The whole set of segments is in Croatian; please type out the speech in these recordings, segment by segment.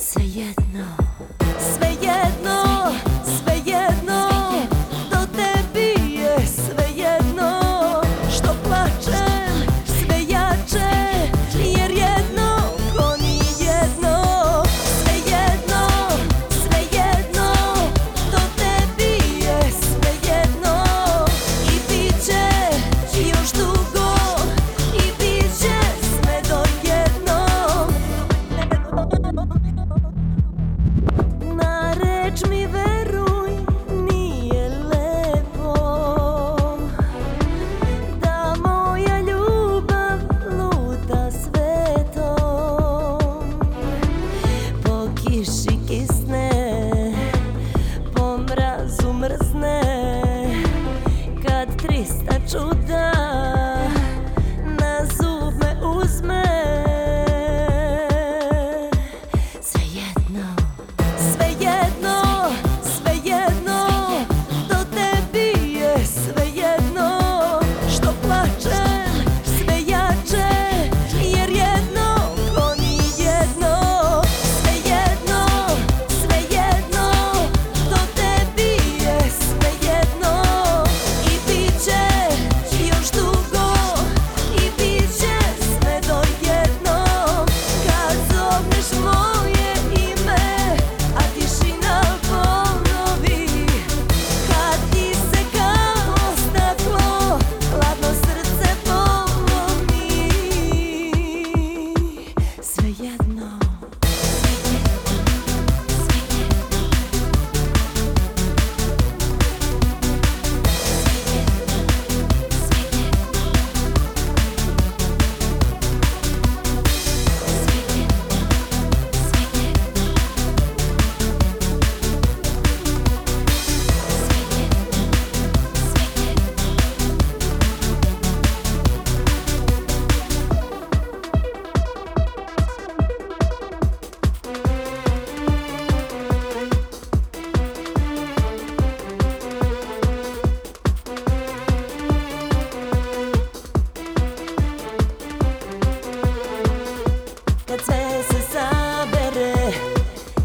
Svejedno. Svejedno. Peixe. kad sve se sabere.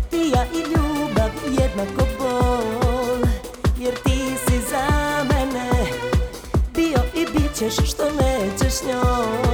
Ti, ja i ljubav jednako bol. Jer ti si za mene. Bio i bit ćeš što nećeš njoj.